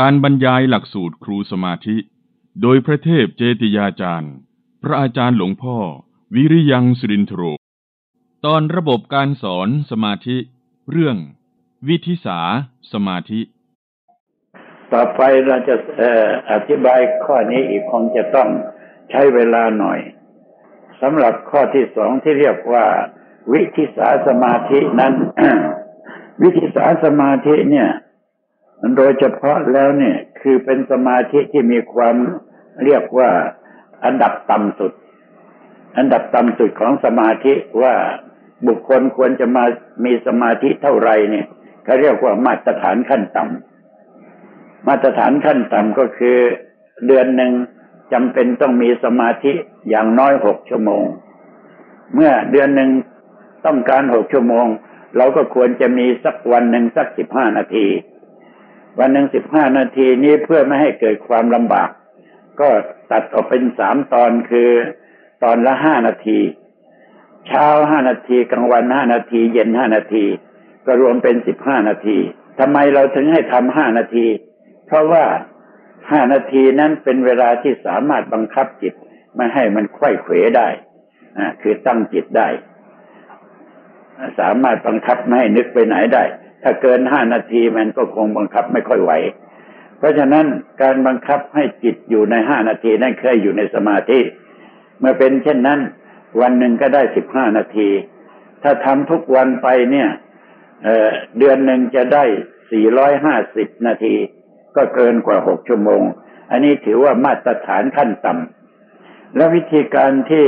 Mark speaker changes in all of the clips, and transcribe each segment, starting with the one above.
Speaker 1: การบรรยายหลักสูตรครูสมาธิ โดยพระเทพเจติยาจารย์ พระอาจารย์หลวงพ่อ วิริยังสุรินทโร ตอนระบบการสอนสมาธิ เรื่อง วิธิสาสมาธิ
Speaker 2: ต่อไปเราจะออธิบายข้อนี้อีกคงจะต้องใช้เวลาหน่อยสำหรับข้อที่สองที่เรียกว่า วิธิสาสมาธินั้น วิธิสาสมาธิเนี่ย โดยเฉพาะแล้วเนี่ยคือเป็นสมาธิที่มีความเรียกว่าอันดับต่ำสุด อันดับต่ำสุดของสมาธิว่าบุคคลควรจะมามีสมาธิเท่าไรเนี่ยเขาเรียกว่ามาตรฐานขั้นต่ำมาตรฐานขั้นต่ำก็คือเดือนหนึ่งจำเป็นต้องมีสมาธิอย่างน้อยหกชั่วโมง เมื่อเดือนหนึ่งต้องการหกชั่วโมง เราก็ควรจะมีสักวันหนึ่งสักสิบห้านาที วันหนึ่งสิบห้านาทีนี้เพื่อไม่ให้เกิดความลำบาก ก็ตัดออกเป็นสามตอนคือตอนละห้านาที เช้าห้านาทีกลางวันห้านาที เย็นห้านาที ก็รวมเป็นสิบห้านาทีทำไมเราถึงให้ทำห้านาที เพราะว่าห้านาทีนั้นเป็นเวลาที่สามารถบังคับจิตไม่ให้มันไข้เขวได้คือตั้งจิตได้ สามารถบังคับไม่ให้นึกไปไหนได้ ถ้าเกินห้านาทีมันก็คงบังคับไม่ค่อยไหว เพราะฉะนั้นการบังคับให้จิตอยู่ในห้านาทีนั่นเคยอยู่ในสมาธิ เมื่อเป็นเช่นนั้น วันหนึ่งก็ได้สิบห้านาที ถ้าทำทุกวันไปเนี่ยเเดือนหนึ่งจะได้สี่ร้อยห้าสิบนาที ก็เกินกว่าหกชั่วโมง อันนี้ถือว่ามาตรฐานขั้นต่ำและวิธีการที่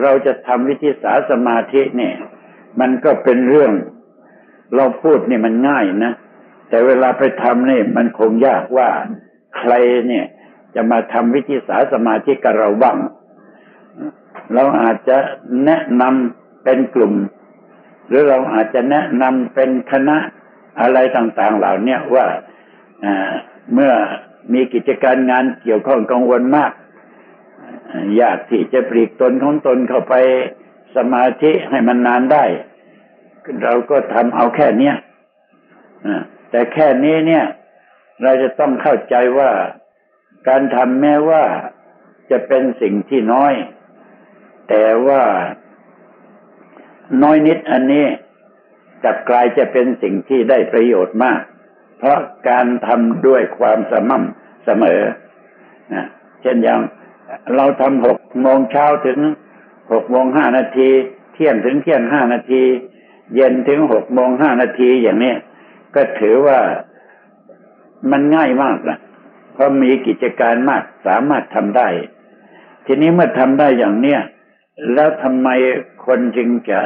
Speaker 2: เราจะทำวิธีสาสมาธิเนี่ย มันก็เป็นเรื่อง เราพูดนี่มันง่ายนะ แต่เวลาไปทำนี่มันคงยากว่าใครเนี่ย จะมาทำวิธีสาสมาธิกับเราบ้าง เราอาจจะแนะนำเป็นกลุ่ม หรือเราอาจจะแนะนำเป็นคณะอะไรต่างๆเหล่านี้ว่าเมื่อมีกิจการงานเกี่ยวข้องกังวลมาก อยากที่จะปลีกตนของตนเข้าไปสมาธิให้มันนานได้ เราก็ทำเอาแค่เนี้ยแต่แค่นี้เนี่ย เราจะต้องเข้าใจว่าการทำแม้ว่าจะเป็นสิ่งที่น้อย แต่ว่าน้อยนิดอันนี้จะกลายจะเป็นสิ่งที่ได้ประโยชน์มาก เพราะการทำด้วยความสม่ำเสมอนะเช่นอย่างเราทำหกโมงเช้าถึงหกโมงห้านาที เที่ยงถึงเที่ยงห้านาที เย็นถึงหกโมงห้านาทีอย่างนี้ก็ถือว่ามันง่ายมากนะเพราะมีกิจการมากสามารถทำได้ ทีนี้เมื่อทำได้อย่างเนี้ยแล้วทำไมคนจึงจะ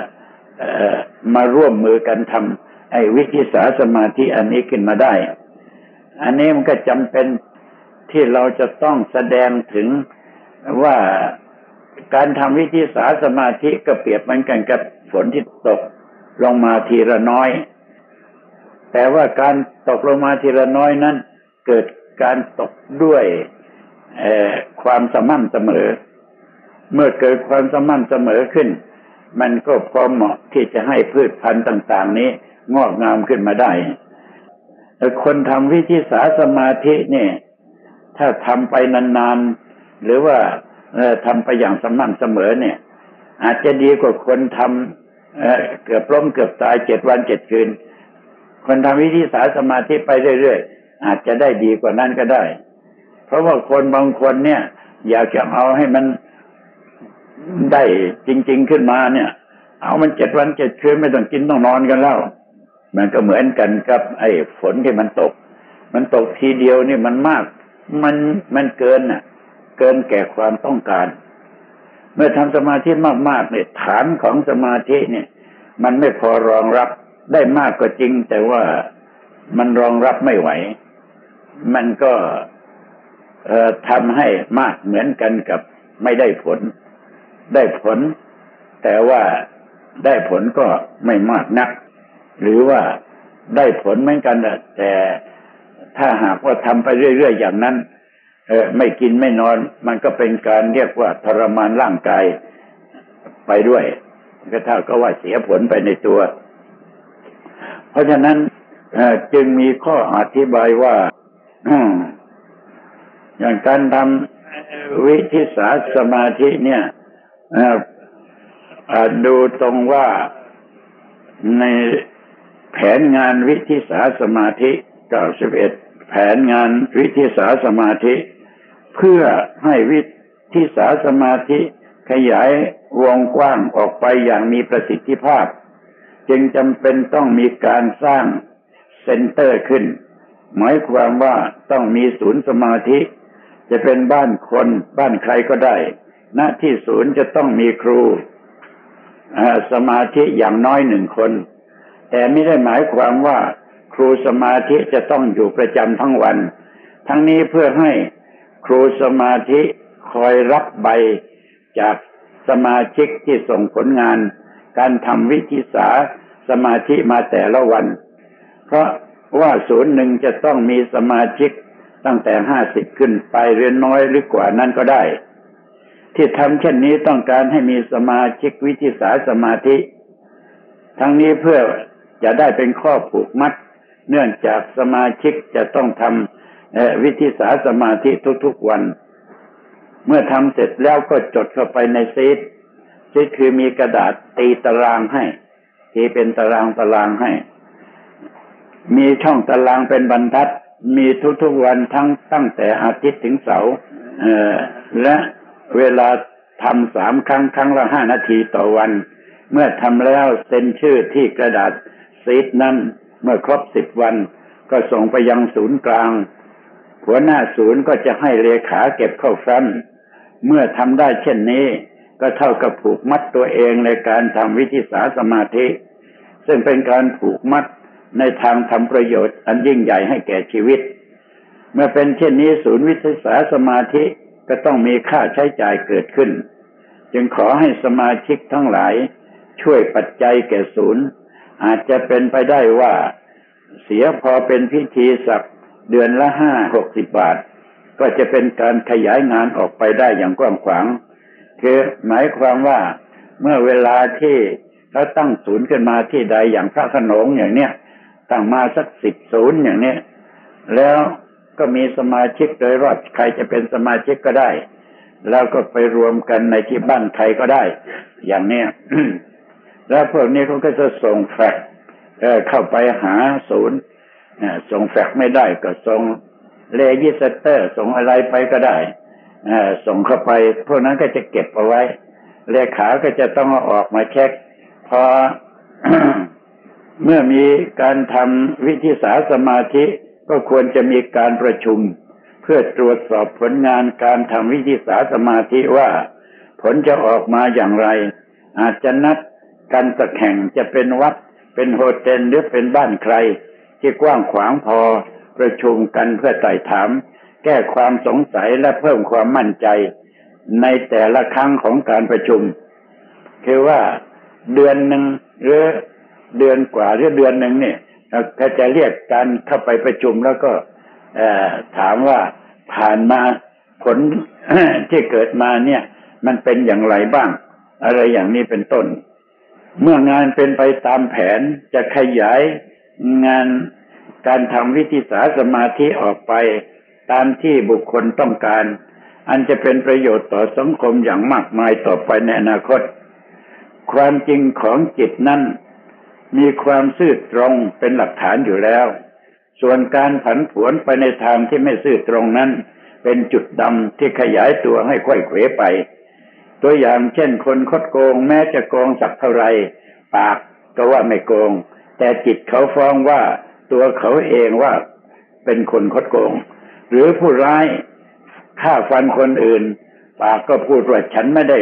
Speaker 2: มาร่วมมือกันทำไอ้วิธีสาสมาธิอันนี้ขึ้นมาได้ อันนี้มันก็จำเป็นที่เราจะต้องแสดงถึงว่าการทำวิธีสาสมาธิก็เปรียบเหมือนกันกับฝนที่ตก ลงมาทีละน้อย แต่ว่าการตกลงมาทีละน้อยนั้น เกิดการตกด้วยความสม่ำเสมอ เมื่อเกิดความสม่ำเสมอขึ้น มันก็พอเหมาะที่จะให้พืชพันธุ์ต่าง ๆ นี้งอกงามขึ้นมาได้คนทำวิธีสาสมาธิเนี่ย ถ้าทำไปนานๆ หรือว่าทำไปอย่างสม่ำเสมอเนี่ย อาจจะดีกว่าคนทำ เกือบล้มเกือบตายเจ็ดวันเจ็ดคืน คนทำวิธีสาสมาธิไปเรื่อยๆ อาจจะได้ดีกว่านั้นก็ได้ เพราะว่าคนบางคนเนี่ย อยากจะเอาให้มันได้จริง ๆขึ้นมาเนี่ย เอามันเจ็ดวันเจ็ดคืนไม่ต้องกินต้องนอนกันแล้ว มันก็เหมือนกันกับ ไอ้ฝนที่มันตก มันตกทีเดียวนี่มันมาก มันมันเกินน่ะ เกินแก่ความต้องการ เมื่อทำสมาธิมากๆเนี่ยฐานของสมาธิเนี่ย มันไม่พอรองรับได้มากก็จริง แต่ว่ามันรองรับไม่ไหว มันก็ทำให้มากเหมือนกันกับไม่ได้ผล ได้ผล แต่ว่าได้ผลก็ไม่มากนัก หรือว่าได้ผลเหมือนกันแต่ถ้าหากว่าทำไปเรื่อยๆอย่างนั้น เออไม่กินไม่นอน มันก็เป็นการเรียกว่าทรมานร่างกายไปด้วย ก็เท่ากับว่าเสียผลไปในตัว เพราะฉะนั้นจึงมีข้ออธิบายว่าอย่างการทำวิธิสาสมาธิเนี่ยดูตรงว่าในแผนงานวิธิสาสมาธิ91แผนงานวิธิสาสมาธิ เพื่อให้วิธิสาสมาธิขยายวงกว้างออกไปอย่างมีประสิทธิภาพ จึงจำเป็นต้องมีการสร้างเซ็นเตอร์ขึ้น หมายความว่าต้องมีศูนย์สมาธิ จะเป็นบ้านคนบ้านใครก็ได้ณที่ศูนย์จะต้องมีครูสมาธิอย่างน้อยหนึ่งคน แต่ไม่ได้หมายความว่า ครูสมาธิจะต้องอยู่ประจำทั้งวัน ทั้งนี้เพื่อให้ ครูสมาธิคอยรับใบจากสมาชิกที่ส่งผลงาน การทำวิธิสาสมาธิมาแต่ละวัน เพราะว่าศูนย์หนึ่งจะต้องมีสมาชิกตั้งแต่ห้าสิบขึ้นไปเรียนน้อยหรือกว่านั้นก็ได้ ที่ทำเช่นนี้ต้องการให้มีสมาชิกวิธิสาสมาธิ ทั้งนี้เพื่อจะได้เป็นข้อผูกมัด เนื่องจากสมาชิกจะต้องทำ วิธิสาสมาธิทุกๆวัน เมื่อทำเสร็จแล้วก็จดเข้าไปในซีดซีดคือมีกระดาษตีตารางให้ตีเป็นตารางตารางให้ มีช่องตารางเป็นบรรทัด มีทุกๆวันทั้งตั้งแต่อาทิตย์ถึงเสาร์และเวลาทำสามครั้งครั้งละห้านาทีต่อวัน เมื่อทำแล้วเซ็นชื่อที่กระดาษซีดนั้น เมื่อครบสิบวัน ก็ส่งไปยังศูนย์กลาง หัวหน้าศูนย์ก็จะให้เลขาเก็บเข้าฟันเมื่อทำได้เช่นนี้ ก็เท่ากับผูกมัดตัวเองในการทำวิธิสาสมาธิ ซึ่งเป็นการผูกมัดในทางทำประโยชน์อันยิ่งใหญ่ให้แก่ชีวิต เมื่อเป็นเช่นนี้ศูนย์วิธิสาสมาธิก็ต้องมีค่าใช้จ่ายเกิดขึ้น จึงขอให้สมาชิกทั้งหลาย ช่วยปัจจัยแก่ศูนย์ อาจจะเป็นไปได้ว่า เสียพอเป็นพิธีสัก เดือนละห้าหกสิบบาท ก็จะเป็นการขยายงานออกไปได้อย่างกว้างขวางคือหมายความว่าเมื่อเวลาที่เขาตั้งศูนย์ขึ้นมาที่ใดอย่างพระขนงอย่างเนี้ยตั้งมาสักสิบศูนย์อย่างเนี้ยแล้วก็มีสมาชิกโดยรอดใครจะเป็นสมาชิกก็ได้ แล้วก็ไปรวมกันในที่บ้านใครก็ได้ อย่างเนี้ยแล้วพวกนี้เขาก็จะส่งแฟกเข้าไปหาศูนย์ ส่งแฟกไม่ได้ก็ส่งregister ส่งอะไรไปก็ได้ส่งเข้าไป พวกนั้นก็จะเก็บเอาไว้ เลขาก็จะต้องออกมาเช็ค พอเมื่อมีการทำวิทิสาสมาธิก็ควรจะมีการประชุม เพื่อตรวจสอบผลงานการทำวิทิสาสมาธิว่า ผลจะออกมาอย่างไร อาจจะนัดกันสักแห่งจะเป็นวัด เป็น hotel หรือเป็นบ้านใคร ที่กว้างขวางพอประชุมกันเพื่อไต่ถาม แก้ความสงสัยและเพิ่มความมั่นใจ ในแต่ละครั้งของการประชุม คือว่าเดือนหนึ่งหรือเดือนกว่าหรือเดือนหนึ่งเนี่ยถ้าจะเรียกการเข้าไปประชุมแล้วก็ถามว่าผ่านมาผลที่เกิดมาเนี่ย มันเป็นอย่างไรบ้าง อะไรอย่างนี้เป็นต้น เมื่องานเป็นไปตามแผนจะขยาย งานการทำวิธีสาสมาธิออกไป ตามที่บุคคลต้องการ อันจะเป็นประโยชน์ต่อสังคมอย่างมากมายต่อไปในอนาคต ความจริงของจิตนั้นมีความซื่อตรงเป็นหลักฐานอยู่แล้ว ส่วนการผันผวนไปในทางที่ไม่ซื่อตรงนั้น เป็นจุดดำที่ขยายตัวให้ค่อยเขวไป ตัวอย่างเช่นคนคดโกงแม้จะโกงสักเท่าไร ปากก็ว่าไม่โกง แต่จิตเขาฟ้องว่าตัวเขาเองว่าเป็นคนคดโกง หรือผู้ร้ายฆ่าฟันคนอื่น ปากก็พูดว่าฉันไม่ได้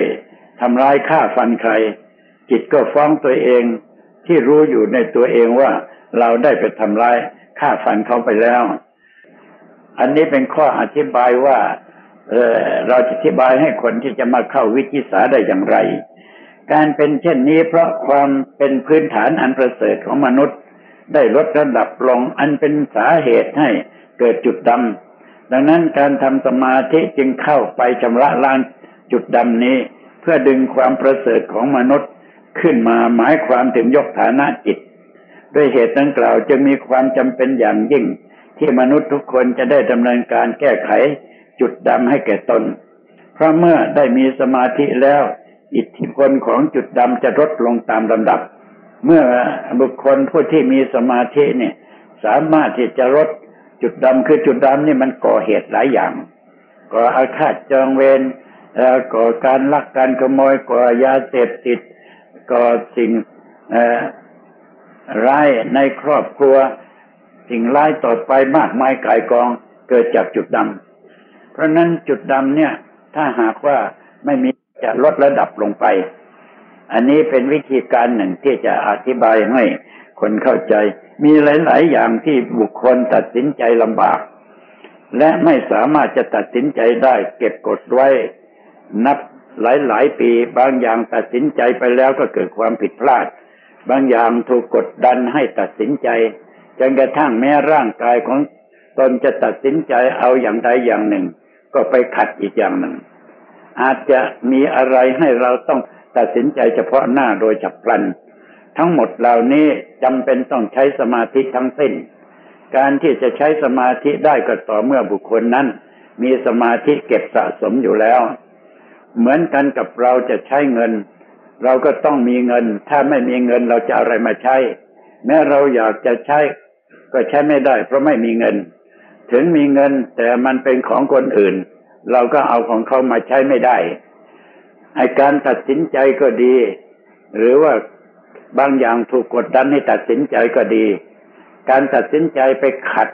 Speaker 2: ทำร้ายฆ่าฟันใคร จิตก็ฟ้องตัวเองที่รู้อยู่ในตัวเองว่าเราได้ไปทำร้ายฆ่าฟันเขาไปแล้ว อันนี้เป็นข้ออธิบายว่าเออเราจะอธิบายให้คนที่จะมาเข้าวิจิสาได้อย่างไร การเป็นเช่นนี้เพราะความเป็นพื้นฐานอันประเสริฐของมนุษย์ ได้ลดระดับลงอันเป็นสาเหตุให้เกิดจุดดำดังนั้นการทำสมาธิจึงเข้าไปชำระล้างจุดดำนี้ เพื่อดึงความประเสริฐของมนุษย์ขึ้นมาหมายความถึงยกฐานะจิต ด้วยเหตุดังกล่าวจึงมีความจำเป็นอย่างยิ่ง ที่มนุษย์ทุกคนจะได้ดำเนินการแก้ไขจุดดำให้แก่ตน เพราะเมื่อได้มีสมาธิแล้ว อิทธิพลของจุดดำจะลดลงตามลำดับ เมื่อบุคคลผู้ที่มีสมาธิเนี่ย สามารถที่จะลดจุดดำคือจุดดำนี่มันก่อเหตุหลายอย่าง ก่ออาฆาตจองเวรก่อการลักการขโมยก่อยาเสพติด ก่อสิ่งร้ายในครอบครัว สิ่งร้ายต่อไปมากมายกายกองเกิดจากจุดดำเพราะนั้นจุดดำเนี่ย ถ้าหากว่าไม่มี จะลดระดับลงไป อันนี้เป็นวิธีการหนึ่งที่จะอธิบายให้คนเข้าใจ มีหลาย ๆ อย่างที่บุคคลตัดสินใจลำบาก และไม่สามารถจะตัดสินใจได้ เก็บกดไว้ นับหลาย ๆ ปี บางอย่างตัดสินใจไปแล้วก็เกิดความผิดพลาด บางอย่างถูกกดดันให้ตัดสินใจจนกระทั่งแม้ร่างกายของตนจะตัดสินใจเอาอย่างใดอย่างหนึ่ง ก็ไปขัดอีกอย่างหนึ่ง อาจจะมีอะไรให้เราต้องตัดสินใจเฉพาะหน้าโดยฉับพลัน ทั้งหมดเหล่านี้จำเป็นต้องใช้สมาธิทั้งสิ้น การที่จะใช้สมาธิได้ก็ต่อเมื่อบุคคลนั้น มีสมาธิเก็บสะสมอยู่แล้ว เหมือนกันกับเราจะใช้เงิน เราก็ต้องมีเงิน ถ้าไม่มีเงินเราจะอะไรมาใช้ แม้เราอยากจะใช้ ก็ใช้ไม่ได้ เพราะไม่มีเงิน ถึงมีเงินแต่มันเป็นของคนอื่น เราก็เอาของเขามาใช้ไม่ได้ไอการตัดสินใจก็ดี หรือว่าบางอย่างถูกกดดันให้ตัดสินใจก็ดี การตัดสินใจไปขัด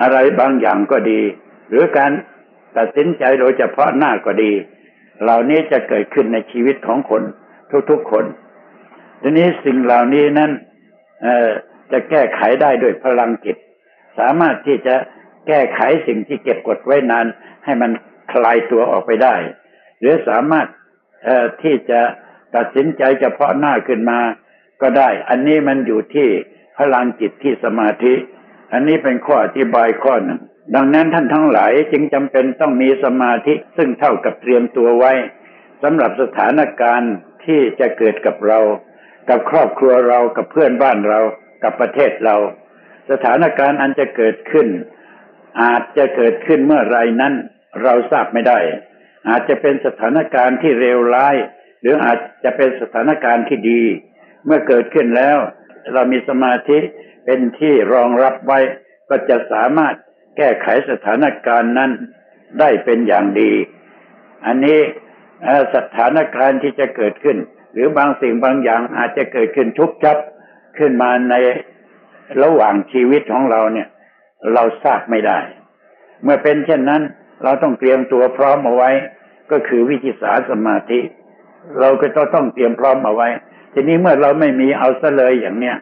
Speaker 2: อะไรบางอย่างก็ดี หรือการตัดสินใจโดยเฉพาะหน้าก็ดี เหล่านี้จะเกิดขึ้นในชีวิตของคน ทุกๆคนทีนี้สิ่งเหล่านี้นั้นจะแก้ไขได้ด้วยพลังจิต สามารถที่จะ แก้ไขสิ่งที่เก็บกดไว้นาน ให้มันคลายตัวออกไปได้ หรือสามารถที่จะตัดสินใจเฉพาะหน้าขึ้นมาก็ได้ อันนี้มันอยู่ที่พลังจิตที่สมาธิ อันนี้เป็นข้ออธิบายข้อหนึ่ง ดังนั้นท่านทั้งหลายจึงจำเป็นต้องมีสมาธิซึ่งเท่ากับเตรียมตัวไว้สำหรับสถานการณ์ที่จะเกิดกับเรา กับครอบครัวเรากับเพื่อนบ้านเรา กับประเทศเรา สถานการณ์อันจะเกิดขึ้น อาจจะเกิดขึ้นเมื่อไรนั้น เราทราบไม่ได้ อาจจะเป็นสถานการณ์ที่เลวร้าย หรืออาจจะเป็นสถานการณ์ที่ดี เมื่อเกิดขึ้นแล้ว เรามีสมาธิเป็นที่รองรับไว้ ก็จะสามารถแก้ไขสถานการณ์นั้นได้เป็นอย่างดี อันนี้สถานการณ์ที่จะเกิดขึ้น หรือบางสิ่งบางอย่างอาจจะเกิดขึ้นทุกชับขึ้นมาในระหว่างชีวิตของเราเนี่ย เราทราบไม่ได้ เมื่อเป็นเช่นนั้น เราต้องเตรียมตัวพร้อมเอาไว้ ก็คือวิจิสาสมาธิ เราก็ต้องเตรียมพร้อมเอาไว้ ทีนี้เมื่อเราไม่มีเอาซะเลยอย่างเนี้ย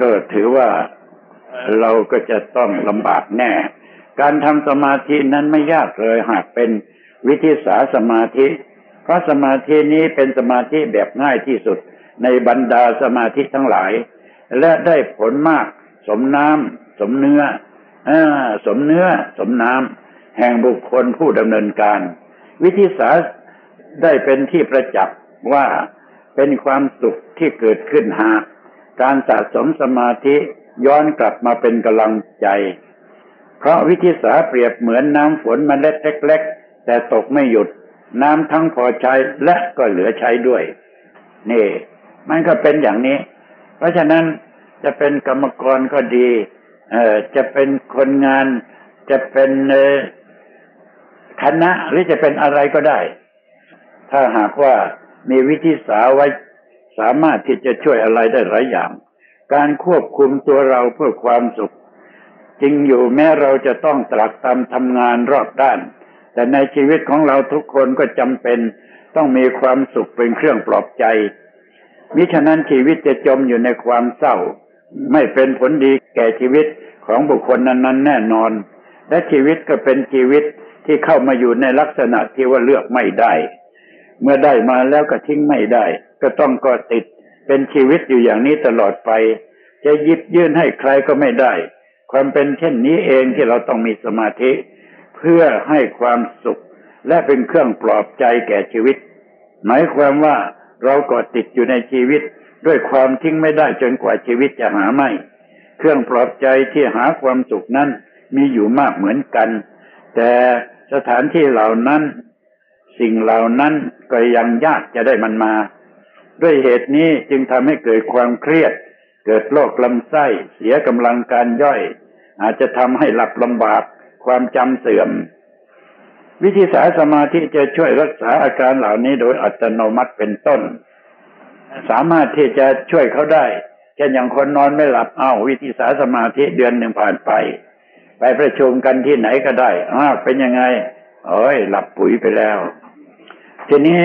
Speaker 2: ก็ถือว่าเราก็จะต้องลำบากแน่ การทำสมาธินั้นไม่ยากเลยหากเป็นวิธีสาสมาธิ เพราะสมาธินี้เป็นสมาธิแบบง่ายที่สุดในบรรดาสมาธิทั้งหลาย และได้ผลมากสมน้ำ สมเนื้ออสมเนื้อ สมน้ำแห่งบุคคลผู้ดำเนินการ วิธีสาได้เป็นที่ประจักษ์ว่าเป็นความสุขที่เกิดขึ้นหากการสะสมสมาธิย้อนกลับมาเป็นกำลังใจ เพราะวิธีสาเปรียบเหมือนน้ำฝนมเมล็ดเล็ก ๆ แต่ตกไม่หยุด น้ำทั้งพอใช้และก็เหลือใช้ด้วย นี่ มันก็เป็นอย่างนี้ เพราะฉะนั้นจะเป็นกรรมกรก็ดี เออจะเป็นคนงาน จะเป็นคณะหรือจะเป็นอะไรก็ได้ ถ้าหากว่ามีวิธีสาไว้สามารถที่จะช่วยอะไรได้หลายอย่าง การควบคุมตัวเราเพื่อความสุข จริงอยู่แม้เราจะต้องตรักตามทำงานรอบด้าน แต่ในชีวิตของเราทุกคนก็จำเป็นต้องมีความสุขเป็นเครื่องปลอบใจมิฉะนั้นชีวิตจะจมอยู่ในความเศร้า ไม่เป็นผลดีแก่ชีวิตของบุคคลนั้นๆ แน่นอน และชีวิตก็เป็นชีวิตที่เข้ามาอยู่ในลักษณะที่ว่าเลือกไม่ได้ เมื่อได้มาแล้วก็ทิ้งไม่ได้ ก็ต้องก็ติดเป็นชีวิตอยู่อย่างนี้ตลอดไป จะยิบยื่นให้ใครก็ไม่ได้ ความเป็นเช่นนี้เองที่เราต้องมีสมาธิ เพื่อให้ความสุข และเป็นเครื่องปลอบใจแก่ชีวิต หมายความว่าเราก็ติดอยู่ในชีวิต ด้วยความทิ้งไม่ได้จนกว่าชีวิตจะหาไม่ เครื่องปลอบใจที่หาความสุขนั้นมีอยู่มากเหมือนกัน แต่สถานที่เหล่านั้น สิ่งเหล่านั้นก็ยังยากจะได้มันมา ด้วยเหตุนี้จึงทำให้เกิดความเครียด เกิดโรคลำไส้เสียกำลังการย่อย อาจจะทำให้หลับลำบากความจำเสื่อม วิธีสายสมาธิจะช่วยรักษาอาการเหล่านี้โดยอัตโนมัติเป็นต้น สามารถที่จะช่วยเขาได้เช่นอย่างคนนอนไม่หลับเอา้าวิธีสาสมาธิเดือนหนึ่งผ่านไป ไปประชุมกันที่ไหนก็ได้อ้าวเป็นยังไงเอ้ยหลับปุ๋ยไปแล้ว ทีนี้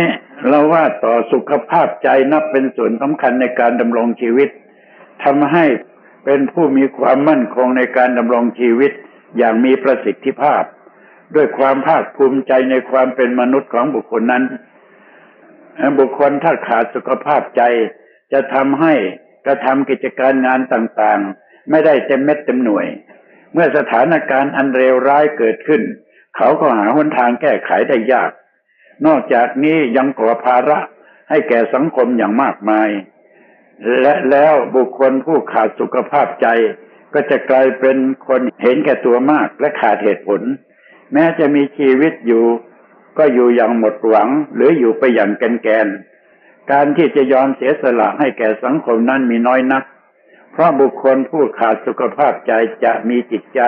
Speaker 2: เราว่าต่อสุขภาพใจนับเป็นส่วนสำคัญในการดำรงชีวิตทำให้เป็นผู้มีความมั่นคงในการดำรงชีวิตอย่างมีประสิทธิภาพ ด้วยความภาคภูมิใจในความเป็นมนุษย์ของบุคคลนั้น บุคคลถ้าขาดสุขภาพใจ จะทำให้กระทำกิจการงานต่างๆ ไม่ได้เต็มเม็ดเต็มหน่วย เมื่อสถานการณ์อันเลวร้ายเกิดขึ้น เขาก็หาหนทางแก้ไขได้ยาก นอกจากนี้ยังก่อภาระให้แก่สังคมอย่างมากมาย และแล้วบุคคลผู้ขาดสุขภาพใจ ก็จะกลายเป็นคนเห็นแก่ตัวมากและขาดเหตุผล แม้จะมีชีวิตอยู่ ก็อยู่อย่างหมดหวัง หรืออยู่ไปอย่างแกนแกน การที่จะยอมเสียสละให้แก่สังคมนั้นมีน้อยนัก เพราะบุคคลผู้ขาดสุขภาพใจจะมีจิตใจ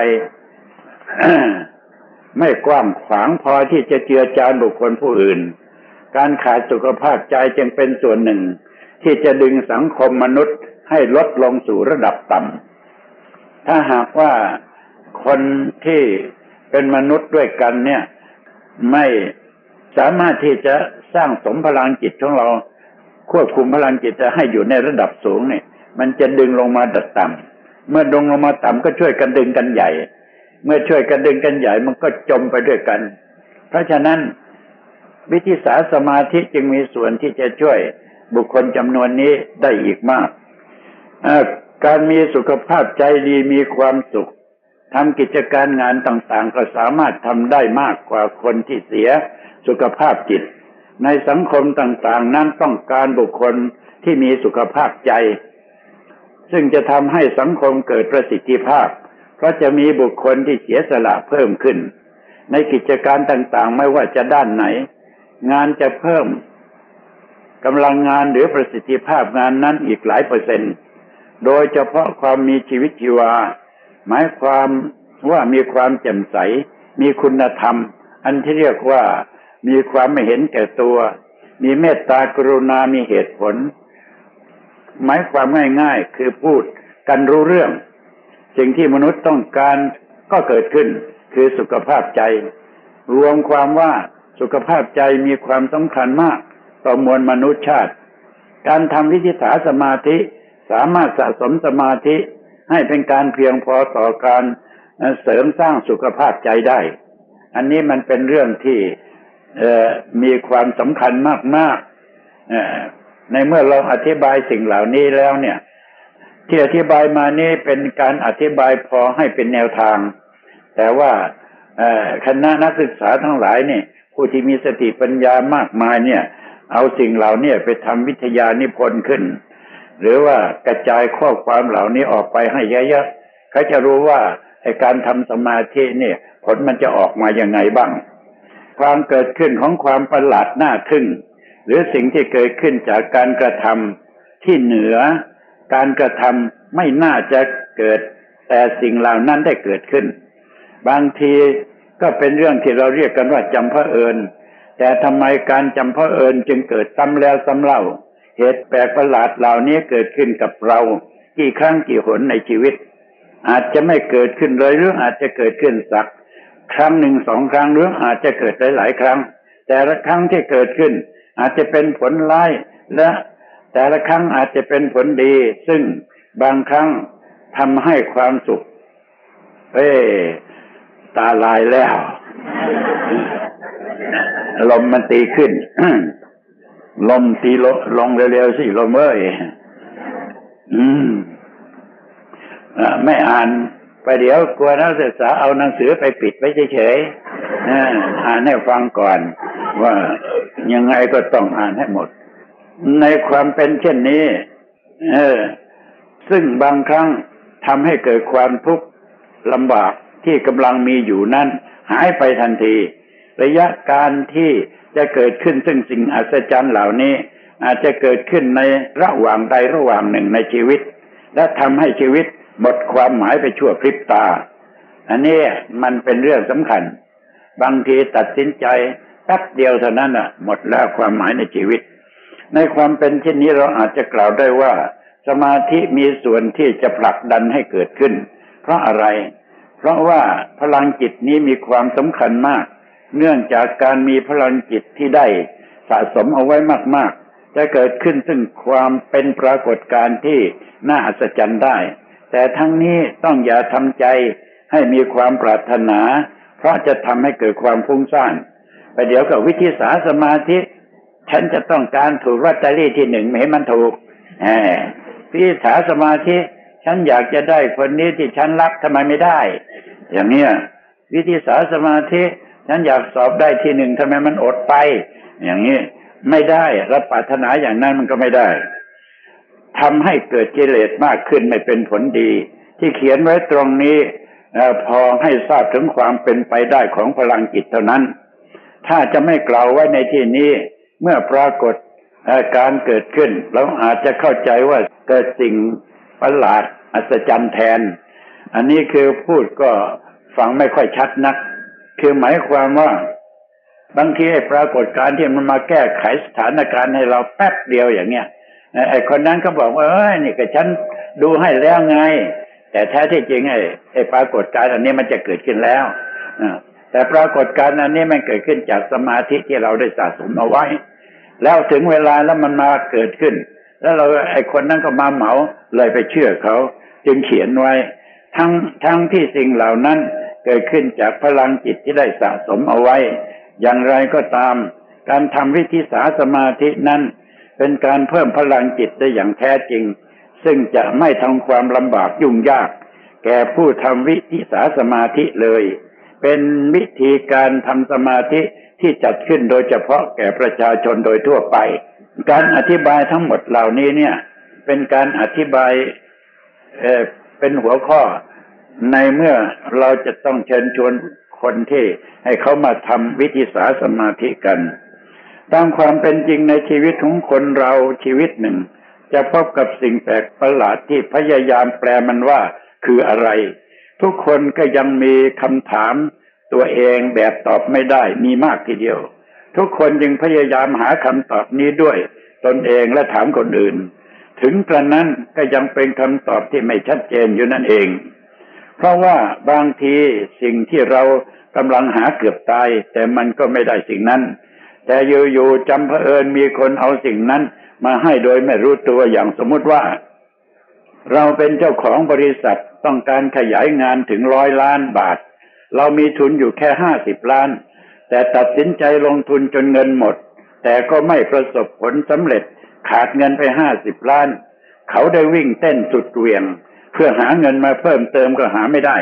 Speaker 2: ไม่กว้างขวางพอที่จะเจือจานบุคคลผู้อื่น การขาดสุขภาพใจจึงเป็นส่วนหนึ่ง ที่จะดึงสังคมมนุษย์ให้ลดลงสู่ระดับต่ำถ้าหากว่าคนที่เป็นมนุษย์ด้วยกันเนี่ย ไม่สามารถที่จะสร้างสมพลังจิตของเรา ควบคุมพลังจิตจะให้อยู่ในระดับสูงเนี่ย มันจะดึงลงมาดัดต่ำเมื่อดึงลงมาต่ำก็ช่วยกันดึงกันใหญ่ เมื่อช่วยกันดึงกันใหญ่มันก็จมไปด้วยกัน เพราะฉะนั้นวิธีสาสมาธิจึงมีส่วนที่จะช่วยบุคคลจำนวนนี้ได้อีกมาก การมีสุขภาพใจดีมีความสุข ทำกิจการงานต่างๆ ก็สามารถทำได้มากกว่าคนที่เสียสุขภาพจิต ในสังคมต่างๆ นั้นต้องการบุคคลที่มีสุขภาพใจ ซึ่งจะทำให้สังคมเกิดประสิทธิภาพ เพราะจะมีบุคคลที่เสียสละเพิ่มขึ้น ในกิจการต่างๆ ไม่ว่าจะด้านไหน งานจะเพิ่มกำลังงานหรือประสิทธิภาพงานนั้นอีกหลายเปอร์เซ็นต์ โดยเฉพาะความมีชีวิตชีวา หมายความว่ามีความแจ่มใส มีคุณธรรม อันที่เรียกว่ามีความไม่เห็นแก่ตัว มีเมตตากรุณา มีเหตุผล หมายความง่ายๆ คือพูดกันรู้เรื่อง สิ่งที่มนุษย์ต้องการก็เกิดขึ้น คือสุขภาพใจ รวมความว่าสุขภาพใจมีความสำคัญมาก ต่อมวลมนุษยชาติ การทำวิธิษาสมาธิสามารถสะสมสมาธิ ให้เป็นการเพียงพอต่อการเสริมสร้างสุขภาพใจได้ อันนี้มันเป็นเรื่องที่มีความสำคัญมากๆในเมื่อเราอธิบายสิ่งเหล่านี้แล้วเนี่ย ที่อธิบายมานี้เป็นการอธิบายพอให้เป็นแนวทาง แต่ว่าคณะนักศึกษาทั้งหลายเนี่ย ผู้ที่มีสติปัญญามากมายเนี่ย เอาสิ่งเหล่านี้ไปทำวิทยานิพนธ์ขึ้น หรือว่ากระจายข้อความเหล่านี้ออกไปให้เยอะๆเขาจะรู้ว่าไอการทำสมาธิเนี่ยผลมันจะออกมาอย่างไงบ้าง ความเกิดขึ้นของความประหลาดน่าทึ่ง หรือสิ่งที่เกิดขึ้นจากการกระทำที่เหนือ การกระทำไม่น่าจะเกิด แต่สิ่งเหล่านั้นได้เกิดขึ้น บางทีก็เป็นเรื่องที่เราเรียกกันว่าจำพระเอิญแต่ทำไมการจำพระเอิญจึงเกิดซ้ำแล้วซ้ำเล่า เหตุแปลกประหลาดเหล่านี้เกิดขึ้นกับเรา กี่ครั้งกี่หนในชีวิต อาจจะไม่เกิดขึ้นเลยหรืออาจจะเกิดขึ้นสัก ครั้งหนึ่งสองครั้งหรืออาจจะเกิดหลายๆครั้ง แต่ละครั้งที่เกิดขึ้น อาจจะเป็นผลร้ายและแต่ละครั้งอาจจะเป็นผลดี ซึ่งบางครั้งทำให้ความสุข เอ้ตาลายแล้ว ลมมันตีขึ้น ลมตีลลงเร็วๆสิลมเอ้ยอืมไม่อ่านไปเดี๋ยวกลัวนักศึกษาเอาหนังสือไปปิดไว้เฉยๆอ่านให้ฟังก่อน ว่ายังไงก็ต้องอ่านให้หมด ในความเป็นเช่นนี้ เออ ซึ่งบางครั้งทำให้เกิดความทุกข์ลำบากที่กำลังมีอยู่นั้น หายไปทันที ระยะการที่จะเกิดขึ้นซึ่งสิ่งอัศจรรย์เหล่านี้ อาจจะเกิดขึ้นในระหว่างใดระหว่างหนึ่งในชีวิต และทำให้ชีวิตหมดความหมายไปชั่วพริบตา อันนี้มันเป็นเรื่องสำคัญ บางทีตัดสินใจแป๊บเดียวเท่านั้นอะ หมดแล้วความหมายในชีวิต ในความเป็นเช่นนี้เราอาจจะกล่าวได้ว่า สมาธิมีส่วนที่จะผลักดันให้เกิดขึ้น เพราะอะไร เพราะว่าพลังจิตนี้มีความสำคัญมาก เนื่องจากการมีพลังจิตที่ได้สะสมเอาไว้มาก ๆ จะเกิดขึ้นซึ่งความเป็นปรากฏการณ์ที่น่าอัศจรรย์ได้ แต่ทั้งนี้ต้องอย่าทำใจให้มีความปรารถนา เพราะจะทำให้เกิดความฟุ้งซ่านไปเดี๋ยวกับวิธีสาสมาธิ ฉันจะต้องการถูกรัตเตอรี่ที่หนึ่งไม่ให้มันถูกแหมวิธีสาสมาธิ ฉันอยากจะได้คนนี้ที่ฉันรักทำไมไม่ได้ อย่างเนี้ยวิธีสาสมาธิ ฉันอยากสอบได้ที่หนึ่งทำไมมันอดไป อย่างนี้ไม่ได้รับปรารถนาอย่างนั้นมันก็ไม่ได้ทำให้เกิดกิเลสมากขึ้นไม่เป็นผลดี ที่เขียนไว้ตรงนี้พอให้ทราบถึงความเป็นไปได้ของพลังจิตเท่านั้น ถ้าจะไม่กล่าวไว้ในที่นี้ เมื่อปรากฏการเกิดขึ้น เราอาจจะเข้าใจว่าเกิดสิ่งประหลาดอัศจรรย์แทน อันนี้คือพูดก็ฟังไม่ค่อยชัดนัก คือหมายความว่าบางทีไอ้ปรากฏการที่มันมาแก้ไขสถานการณ์ให้เราแป๊บเดียวอย่างเนี้ยไอ้คนนั้นก็บอกว่าเอ้ยนี่ก็ฉันดูให้แล้วไง แต่แท้ที่จริงไอ้ไอ้ปรากฏการณ์อันนี้มันจะเกิดขึ้นแล้วแต่ปรากฏการณ์อันนี้มันเกิดขึ้นจากสมาธิที่เราได้สะสมเอาไว้ แล้วถึงเวลาแล้วมันมาเกิดขึ้น แล้วเราไอ้คนนั้นก็มาเหมาเลยไปเชื่อเขา จึงเขียนไว้ ทั้งทั้งที่สิ่งเหล่านั้น เกิดขึ้นจากพลังจิตที่ได้สะสมเอาไว้ อย่างไรก็ตาม การทำวิธีสาสมาธินั้น เป็นการเพิ่มพลังจิตได้อย่างแท้จริง ซึ่งจะไม่ทำความลำบากยุ่งยาก แก่ผู้ทำวิธิสาสมาธิเลย เป็นวิธีการทำสมาธิที่จัดขึ้นโดยเฉพาะแก่ประชาชนโดยทั่วไป การอธิบายทั้งหมดเหล่านี้เนี่ย เป็นการอธิบายเเป็นหัวข้อ ในเมื่อเราจะต้องเชิญชวนคนที่ให้เขามาทำวิธีสาสมาธิกัน ตามความเป็นจริงในชีวิตของคนเราชีวิตหนึ่ง จะพบกับสิ่งแปลกประหลาดที่พยายามแปลมันว่าคืออะไร ทุกคนก็ยังมีคำถามตัวเองแบบตอบไม่ได้มีมากทีเดียว ทุกคนจึงพยายามหาคำตอบนี้ด้วย ตนเองและถามคนอื่น ถึงกระนั้นก็ยังเป็นคำตอบที่ไม่ชัดเจนอยู่นั่นเอง เพราะว่าบางทีสิ่งที่เรากำลังหาเกือบตาย แต่มันก็ไม่ได้สิ่งนั้น แต่อยู่ๆจำเผอิญมีคนเอาสิ่งนั้น มาให้โดยไม่รู้ตัวอย่างสมมติว่า เราเป็นเจ้าของบริษัทต้องการขยายงานถึงร้อยล้านบาท เรามีทุนอยู่แค่ห้าสิบล้าน แต่ตัดสินใจลงทุนจนเงินหมด แต่ก็ไม่ประสบผลสำเร็จขาดเงินไปห้าสิบล้าน เขาได้วิ่งเต้นสุดเวียง เพื่อหาเงินมาเพิ่มเติมก็หาไม่ได้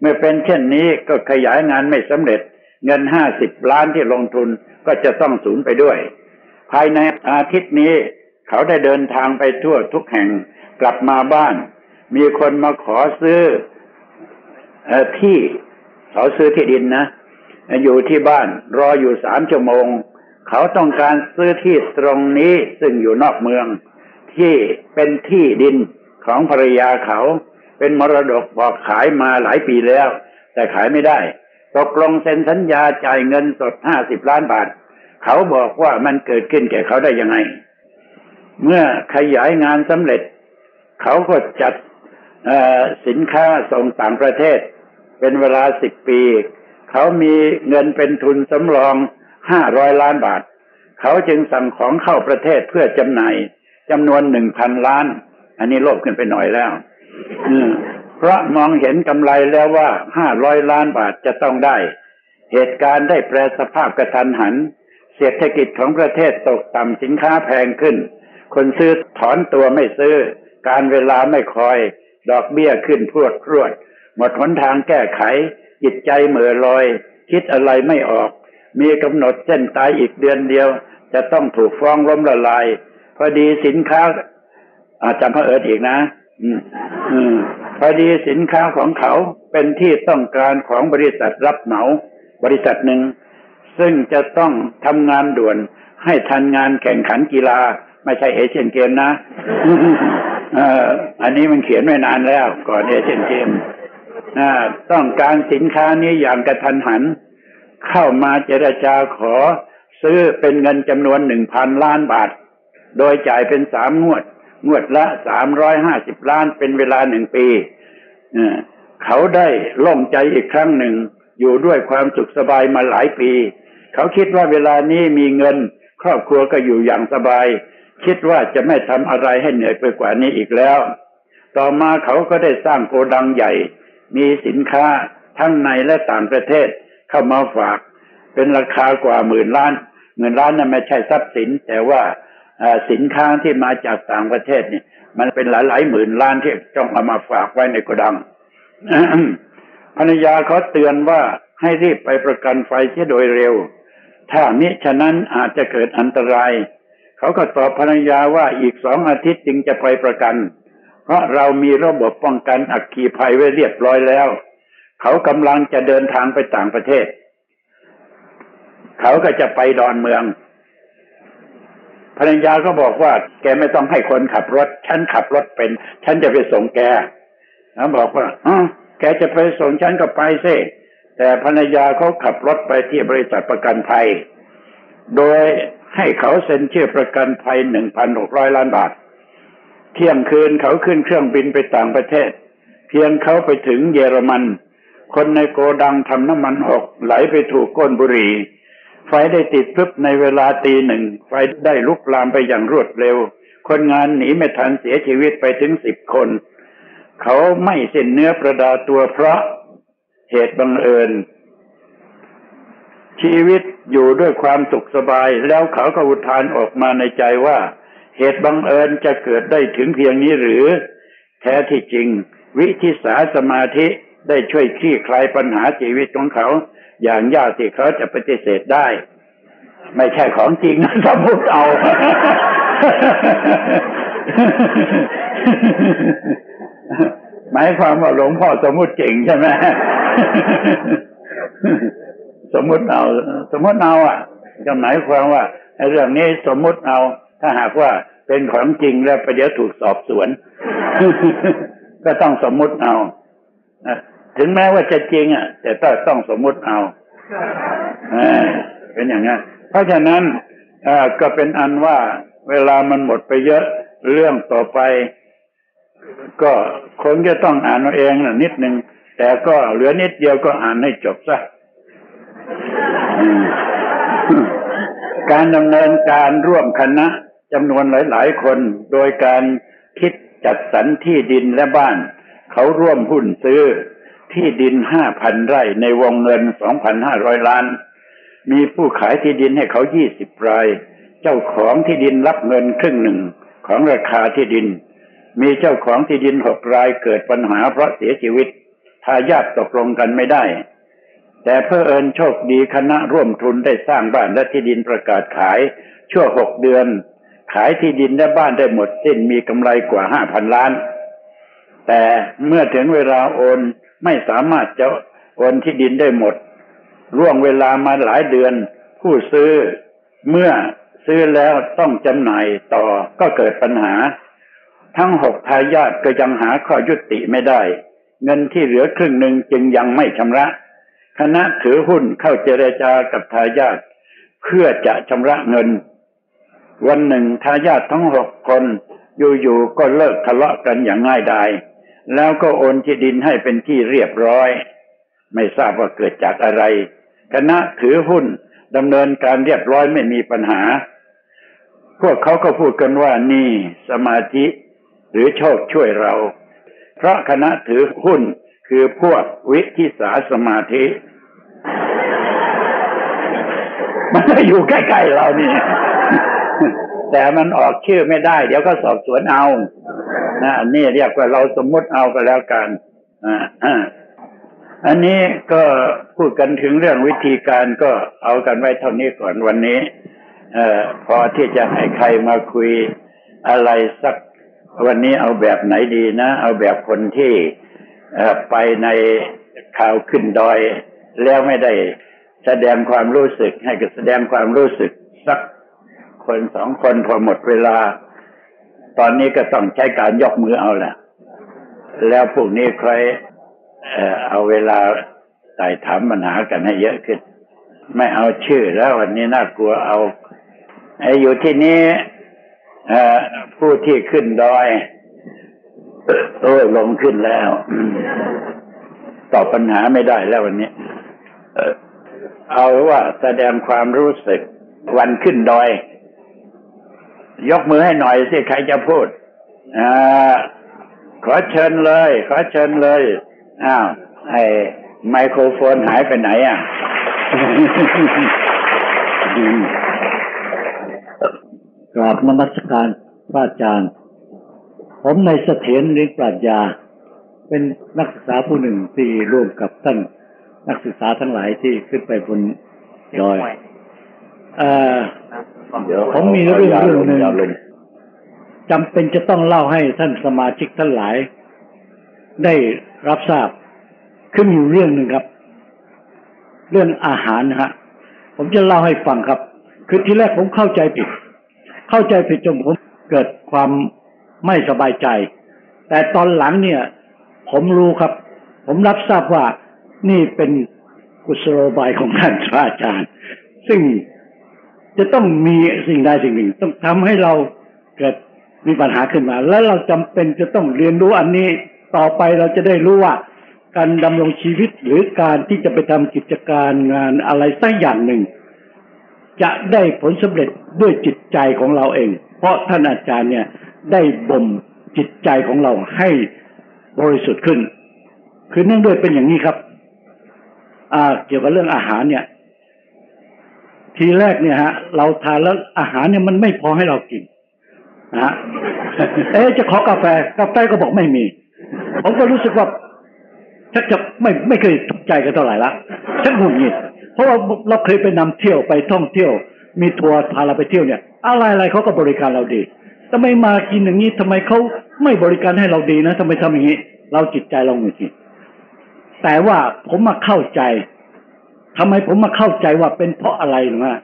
Speaker 2: เมื่อเป็นเช่นนี้ก็ขยายงานไม่สำเร็จ เงินห้าสิบล้านที่ลงทุนก็จะต้องสูญไปด้วย ภายในอาทิตย์นี้เขาได้เดินทางไปทั่วทุกแห่งกลับมาบ้าน มีคนมาขอซื้อที่เขาซื้อที่ดินนะ อยู่ที่บ้านรออยู่สามชั่วโมง เขาต้องการซื้อที่ตรงนี้ซึ่งอยู่นอกเมือง ที่เป็นที่ดิน ของภรรยาเขา เป็นมรดกบอกขายมาหลายปีแล้ว แต่ขายไม่ได้ ตกลงเซ็นสัญญาจ่ายเงินสดห้าสิบล้านบาท เขาบอกว่ามันเกิดขึ้นแก่เขาได้ยังไง เมื่อขยายงานสำเร็จ เขาก็จัดสินค้าส่งต่างประเทศ เป็นเวลาสิบปี เขามีเงินเป็นทุนสำรองห้าร้อยล้านบาท เขาจึงสั่งของเข้าประเทศเพื่อจำหน่ายจำนวนหนึ่งพันล้าน อันนี้โลภขึ้นไปหน่อยแล้วพเพราะมองเห็นกำไรแล้วว่าห้าร้อยล้านบาทจะต้องได้ เหตุการณ์ได้แปรสภาพกระทันหัน เศรษฐกิจของประเทศตกต่ำสินค้าแพงขึ้น คนซื้อถอนตัวไม่ซื้อ การเวลาไม่คอย ดอกเบี้ยขึ้นพรวดพรวด หมดหนทางแก้ไข จิตใจเหม่อลอย คิดอะไรไม่ออก มีกำหนดเส้นตายอีกเดือนเดียว จะต้องถูกฟ้องล้มละลาย พอดีสินค้า อาจำพระเอิญอีกนะอพอดีสินค้าของเขาเป็นที่ต้องการของบริษัทรับเหมา บริษัทหนึ่ง ซึ่งจะต้องทำงานด่วน ให้ทันงานแข่งขันกีฬา ไม่ใช่เอเชียนเกมนะอันนี้มันเขียนไว้นานแล้ว ก่อนเอเชียนเกมต้องการสินค้านี้อย่างกระทันหัน เข้ามาเจรจาขอ ซื้อเป็นเงินจำนวนหนึ่งพันล้านบาท โดยจ่ายเป็นสามงวด งวดละสามร้อยห้าสิบล้านเป็นเวลาหนึ่งปีเขาได้ล่งใจอีกครั้งหนึ่ง อยู่ด้วยความสุขสบายมาหลายปี เขาคิดว่าเวลานี้มีเงิน ครอบครัวก็อยู่อย่างสบาย คิดว่าจะไม่ทำอะไรให้เหนื่อยไปกว่านี้อีกแล้ว ต่อมาเขาก็ได้สร้างโกดังใหญ่ มีสินค้าทั้งในและต่างประเทศเข้ามาฝาก เป็นราคากว่าหมื่นล้านหมื่นล้านนั้นไม่ใช่ทรัพย์สิน แต่ว่า สินค้าที่มาจากต่างประเทศเนี่ยมันเป็นหลายหลายหมื่นล้านที่ต้องเอามาฝากไว้ในโกดังภรรยาเขาเตือนว่าให้รีบไปประกันไฟเสียโดยเร็ว ถ้ามิฉะนั้นอาจจะเกิดอันตราย เขาก็ตอบภรรยาว่าอีกสองอาทิตย์จึงจะไปประกัน เพราะเรามีระบบป้องกันอัคคีภัยไว้เรียบร้อยแล้ว เขากำลังจะเดินทางไปต่างประเทศ เขาก็จะไปดอนเมือง ภรรยาก็บอกว่า แกไม่ต้องให้คนขับรถ ฉันขับรถเป็น ฉันจะไปส่งแกแล้วบอกว่าอ๋อแกจะไปส่งฉันก็ไปสิแต่ภรรยาเขาขับรถไปที่บริษัทประกันภัย โดยให้เขาเซ็นชื่อประกันภัยหนึ่งพันหกร้อยล้านบาท เที่ยงคืนเขาขึ้นเครื่องบินไปต่างประเทศ เพียงเขาไปถึงเยอรมัน คนในโกดังทำน้ำมันหกไหลไปถูกก้นบุหรี่ ไฟได้ติดพึบในเวลาตีหนึ่ง ไฟได้ลุกลามไปอย่างรวดเร็ว คนงานหนีไม่ทันเสียชีวิตไปถึงสิบคน เขาไม่เส้นเนื้อประดาตัวเพราะเหตุบังเอิญ ชีวิตอยู่ด้วยความสุขสบาย แล้วเขาก็อุทานออกมาในใจว่า เหตุบังเอิญจะเกิดได้ถึงเพียงนี้หรือ แท้ที่จริง วิธิสาสมาธิได้ช่วยคลี่คลายปัญหาชีวิตของเขา อย่างยากที่เขาจะปฏิเสธได้ ไม่ใช่ของจริงนะสมมติเอา หมายความว่าหลวงพ่อสมมติเก่งใช่ไหมสมมติเอา สมมติเอาอะก็หมายความว่าเรื่องนี้สมมติเอา ถ้าหากว่าเป็นของจริงแล้วประเดี๋ยวถูกสอบสวน ก็ต้องสมมติเอานะ ถึงแม้ว่าจะจริงอะ แต่ต้องต้องสมมุติเอาอ่าเป็นอย่างนั้น เพราะฉะนั้นอ่าก็เป็นอันว่าเวลามันหมดไปเยอะเรื่องต่อไป ก็คงจะต้องอ่านเอาเองนะนิดนึงแต่ก็เหลือนิดเดียวก็อ่านให้จบซะอืมการดำเนินการร่วมคณะจำนวนหลาย ๆ คน โดยการคิดจัดสรรที่ดินและบ้าน เขาร่วมหุ้นซื้อ ที่ดินห้าพันไร่ในวงเงินสองพันห้าร้อยล้าน มีผู้ขายที่ดินให้เขายี่สิบราย เจ้าของที่ดินรับเงินครึ่งหนึ่งของราคาที่ดิน มีเจ้าของที่ดินหกรายเกิดปัญหาเพราะเสียชีวิตทายาทตกลงกันไม่ได้ แต่เพื่อเอิญโชคดีคณะร่วมทุนได้สร้างบ้านและที่ดินประกาศขาย ชั่วหกเดือน ขายที่ดินและบ้านได้หมดสิ้นมีกำไรกว่าห้าพันล้าน แต่เมื่อถึงเวลาโอน ไม่สามารถจะโอนที่ดินได้หมดร่วงเวลามาหลายเดือน ผู้ซื้อ เมื่อซื้อแล้วต้องจำหน่ายต่อก็เกิดปัญหา ทั้งหกทายาทก็ยังหาข้อยุติไม่ได้ เงินที่เหลือครึ่งหนึ่งจึงยังไม่ชำระ คณะถือหุ้นเข้าเจรจากับทายาทเพื่อจะชำระเงิน วันหนึ่งทายาททั้งหกคนอยู่ๆก็เลิกทะเลาะกันอย่างง่ายดาย แล้วก็โอนที่ดินให้เป็นที่เรียบร้อย ไม่ทราบว่าเกิดจากอะไร คณะถือหุ้นดำเนินการเรียบร้อยไม่มีปัญหา พวกเขาก็พูดกันว่านี่สมาธิหรือโชคช่วยเรา เพราะคณะถือหุ้นคือพวกวิทิสาสมาธิ มันก็อยู่ใกล้ ๆ เรานี่ แต่มันออกชื่อไม่ได้ เดี๋ยวก็สอบสวนเอานะอันนี้เรียกว่าเราสมมติเอาก็แล้วกันอันนี้ก็พูดกันถึงเรื่องวิธีการก็เอากันไว้เท่านี้ก่อนวันนี้ เออพอที่จะให้ใครมาคุยอะไรสักวันนี้เอาแบบไหนดีนะ เอาแบบคนที่ไปในข่าวขึ้นดอย แล้วไม่ได้แสดงความรู้สึก ให้กับแสดงความรู้สึกสัก คนสองคนพอหมดเวลา ตอนนี้ก็ต้องใช้การยกมือเอาแหละแล้วพวกนี้ใครเอาเวลาใส่ถามปัญหากันให้เยอะขึ้น ไม่เอาชื่อแล้ววันนี้น่ากลัวเอาไอ้อยู่ที่นี้ผู้ที่ขึ้นดอยโอ้ลงขึ้นแล้วตอบปัญหาไม่ได้แล้ววันนี้เอาว่าแสดงความรู้สึกวันขึ้นดอย ยกมือให้หน่อยสิใครจะพูดอขอเชิญเลย ขอเชิญเลยอ้าวไอ้ไมโครโฟนหายไปไหนอะ
Speaker 3: กราบนมัสการพระอาจารย์ ผมในเสถียรลิปรัชญา เป็นนักศึกษาผู้หนึ่งที่ร่วมกับท่านนักศึกษาทั้งหลายที่ขึ้นไปบนดอย ผมมีเรื่องเรื่องหนึ่งจำเป็นจะต้องเล่าให้ท่านสมาชิกทั้งหลาย ได้รับทราบขึ้นอยู่เรื่องหนึ่งครับ เรื่องอาหารนะฮะ ผมจะเล่าให้ฟังครับ คือทีแรกผมเข้าใจผิด เข้าใจผิดจนผมเกิดความไม่สบายใจ แต่ตอนหลังเนี่ย ผมรู้ครับ ผมรับทราบว่านี่เป็นกุศโลบายของท่านพระอาจารย์ ซึ่ง จะต้องมีสิ่งใดสิ่งหนึ่ง ต้องทำให้เราเกิดมีปัญหาขึ้นมา แล้วเราจำเป็นจะต้องเรียนรู้อันนี้ต่อไปเราจะได้รู้ว่า การดำรงชีวิตหรือการที่จะไปทำกิจการงานอะไรสักอย่างหนึ่ง จะได้ผลสำเร็จด้วยจิตใจของเราเอง เพราะท่านอาจารย์เนี่ยได้บ่มจิตใจของเราให้บริสุทธิ์ขึ้น คือเนื่องด้วยเป็นอย่างนี้ครับ อ่า เกี่ยวกับเรื่องอาหารเนี่ย ทีแรกเนี่ยฮะ เราทานแล้วอาหารเนี่ยมันไม่พอให้เรากินนะฮะเอ๊จะขอกาแฟกาแฟก็บอกไม่มี ผมก็รู้สึกว่าชักจะไม่ไม่เคยถูกใจกันเท่าไหร่ละชักหงุดหงิดเพราะว่าเราเคยไปนำเที่ยวไปท่องเที่ยว มีทัวร์พาเราไปเที่ยวเนี่ย อะไรอะไรเขาก็บริการเราดีทำไมมากินอย่างนี้ทำไมเขาไม่บริการให้เราดีนะทำไมทำอย่างนี้ เราจิตใจเราหงุดหงิดแต่ว่าผมมาเข้าใจ ทำไมผมมาเข้าใจว่าเป็นเพราะอะไรหรือว่า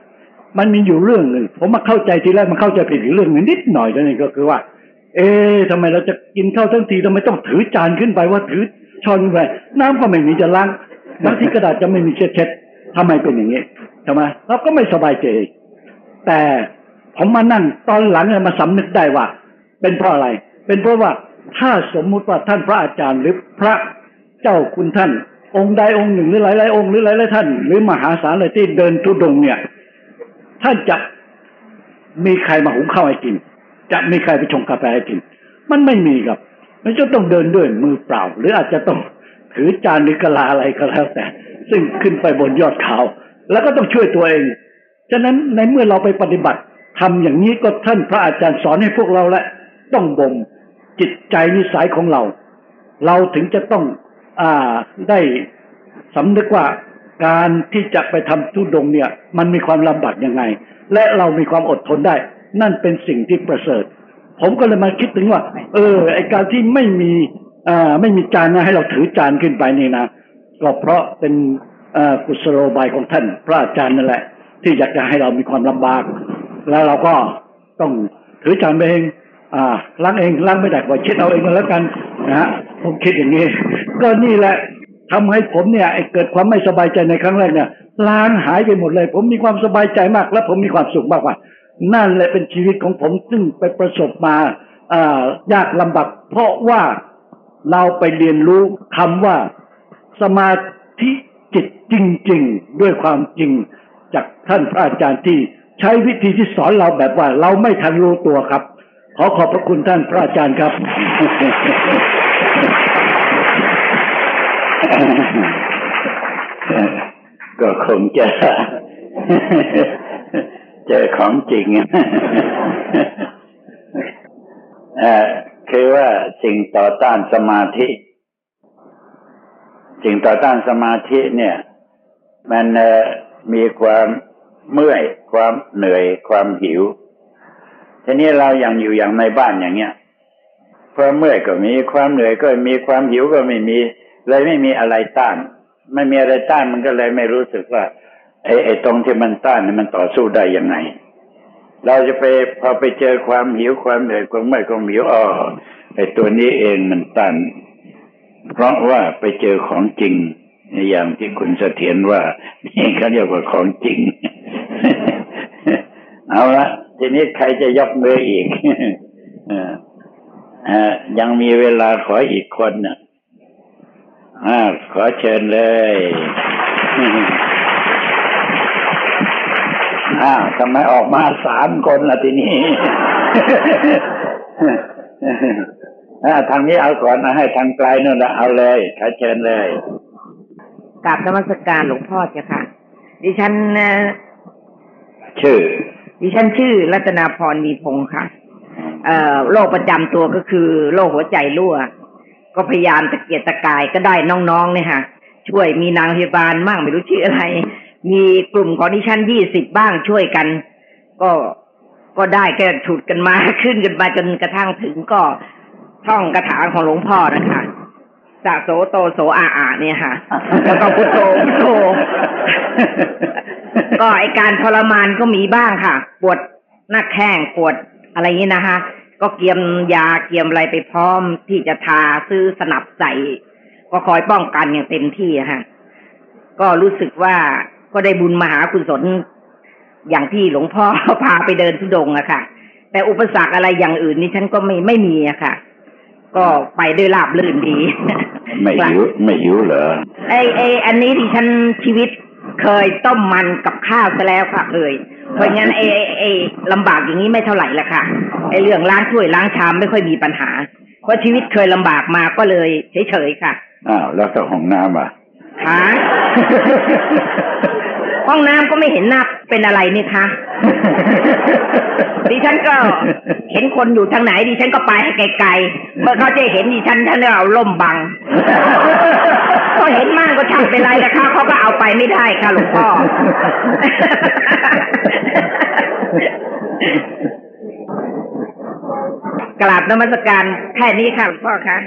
Speaker 3: มันมีอยู่เรื่องหนึ่งผมมาเข้าใจทีแรกมันเข้าใจผิดอีกเรื่องหนึ่งนิดหน่อยนั่นเองก็คือว่า เอ๊ะทำไมเราจะกินข้าวทั้งทีทำไมต้องถือจานขึ้นไปว่าถือช้อนไปน้ำก็ไม่มีจะล้างบางทีกระดาษจะไม่มีเช็ดเช็ดทำไมเป็นอย่างนี้ทำไมเราก็ไม่สบายใจแต่ผมมานั่งตอนหลังมาสำนึกได้ว่า เป็นเพราะอะไร เป็นเพราะว่าถ้าสมมุติว่าท่านพระอาจารย์หรือพระเจ้าคุณท่าน องค์ใดองค์หนึ่งหรือหลายๆองค์หรือหลายๆท่าน หรือมหาศาลเลยที่เดินทุดงเนี่ย ท่านจะมีใครมาหุงข้าวให้กิน จะมีใครไปชงกาแฟให้กิน มันไม่มีครับ มันจะต้องเดินด้วยมือเปล่า หรืออาจจะต้องถือจานหรือกะลาอะไรก็แล้วแต่ ซึ่งขึ้นไปบนยอดเขา แล้วก็ต้องช่วยตัวเอง ฉะนั้นในเมื่อเราไปปฏิบัติทำอย่างนี้ก็ท่านพระอาจารย์สอนให้พวกเราและ ต้องบ่มจิตใจนิสัยของเรา เราถึงจะต้อง อ่าได้สำนึกว่าการที่จะไปทำทุดงเนี่ย มันมีความลำบากยังไง และเรามีความอดทนได้ นั่นเป็นสิ่งที่ประเสริฐ ผมก็เลยมาคิดถึงว่า เออไอการที่ไม่มีอ่าไม่มีจานนะให้เราถือจานขึ้นไปนี่นะก็เพราะเป็นกุศโลบายของท่าน พระอาจารย์นั่นแหละ ที่อยากจะให้เรามีความลำบาก แล้วเราก็ต้องถือจานไปเอง อ่าล้างเองล้างไม่ได้ก็เช็ดเอาเองมาแล้วกันนะฮะผมคิดอย่างนี้ ก็นี่แหละทำให้ผมเนี่ยเกิดความไม่สบายใจในครั้งแรกเนี่ยล้างหายไปหมดเลย ผมมีความสบายใจมาก และผมมีความสุขมากว่า นั่นแหละเป็นชีวิตของผมซึ่งไปประสบมาอ่ายากลำบากเพราะว่าเราไปเรียนรู้คำว่าสมาธิจิตจริง ๆ ด้วยความจริง จากท่านพระอาจารย์ที่ใช้วิธีที่สอนเราแบบว่า เราไม่ทันรู้ตัวครับ ขอขอบพระคุณท่านพระอาจารย์ครับ
Speaker 2: ก็คงจะเจอของจริงคือว่าสิ่งต่อต้านสมาธิ สิ่งต่อต้านสมาธิเนี่ย มันมีความเมื่อย ความเหนื่อย ความหิว ทีนี้เราอย่างอยู่อย่างในบ้านอย่างเงี้ยความเมื่อยก็มีความเหนื่อยก็มีความหิวก็ไม่มี เลยไม่มีอะไรต้าน ไม่มีอะไรต้านมันก็เลยไม่รู้สึกว่าไอ้ไอ้ตรงที่มันต้านนี่มันต่อสู้ได้ยังไง เราจะไปพอไปเจอความหิวความเหนื่อยความเมื่อยความหิวอ๋อไอ้ตัวนี้เองมันต้านเพราะว่าไปเจอของจริงอย่างที่คุณเสถียรว่านี่เขาเรียกว่าของจริง เอาละ ทีนี้ใครจะยกมืออีกอยังมีเวลาขออีกคนนะอ่าขอเชิญเลยอ้าวทำไมออกมาสามคนล่ะทีนี้ทางนี้เอาก่อนนะให้ทางไกลนู่นละเอาเลยขอเชิญเลย
Speaker 4: กราบนมัสการหลวงพ่อเจ้าค่ะ ดิฉัน
Speaker 2: ชื่อ
Speaker 4: ดิฉันชื่อรัตนาพรมีพงค์ค่ะ เอ่อโรคประจำตัวก็คือโรคหัวใจรั่ว ก็พยายามตะเกียกตะกายก็ได้น้องๆเนี่ยค่ะ ช่วยมีนางพยาบาลมากไม่รู้ชื่ออะไร มีกลุ่มของดิฉันยี่สิบบ้างช่วยกัน ก็ก็ได้ก็ฉุดกันมาขึ้นกันมาจนกระทั่งถึงก็ท่องกระถาของหลวงพ่อนะคะ สะโสโตโสอาอาเนี่ยค่ะ แล้วก็พุทโธพุทโธก็ไอการทรมานก็มีบ้างค่ะ ปวดหน้าแข้งปวดอะไรนี้นะคะ ก็เกียมยาเกียมอะไรไปพร้อมที่จะทาซื้อสนับใส่ ก็คอยป้องกันอย่างเต็มที่ฮะก็รู้สึกว่าก็ได้บุญมหาคุณสนอย่างที่หลวงพ่อพาไปเดินทุดงอะค่ะ แต่อุปสรรคอะไรอย่างอื่นนี่ฉันก็ไม่ไม่มีอะค่ะ ก็ไปด้วยลาบลื่นดี
Speaker 2: ไม่หิวไม่หิวเหรอ
Speaker 4: ไอไออันนี้ที่ฉันชีวิตเคยต้มมันกับข้าวซะแล้วค่ะเคยเพราะงั้นไอไอลำบากอย่างนี้ไม่เท่าไหร่ละค่ะไอเรื่องล้างถ้วยล้างชามไม่ค่อยมีปัญหา เพราะชีวิตเคยลำบากมาก็เลยเฉยๆค่ะ
Speaker 2: อ้าวแล้วก็ห้องน้ำอะ
Speaker 4: ฮะ ห้องน้ำก็ไม่เห็นหน้าเป็นอะไรนี่คะ ดิฉันก็เห็นคนอยู่ทางไหน ดิฉันก็ไปให้ไกลๆ เมื่อเขาจะเห็นดิฉันท่านเอาล่มบังเขาเห็นมากก็ช่างเป็นไรนะคะเขาก็เอาไปไม่ได้ค่ะหลวงพ่อ กราบนมัสการแค่นี้ค่ะหลวงพ่อคะ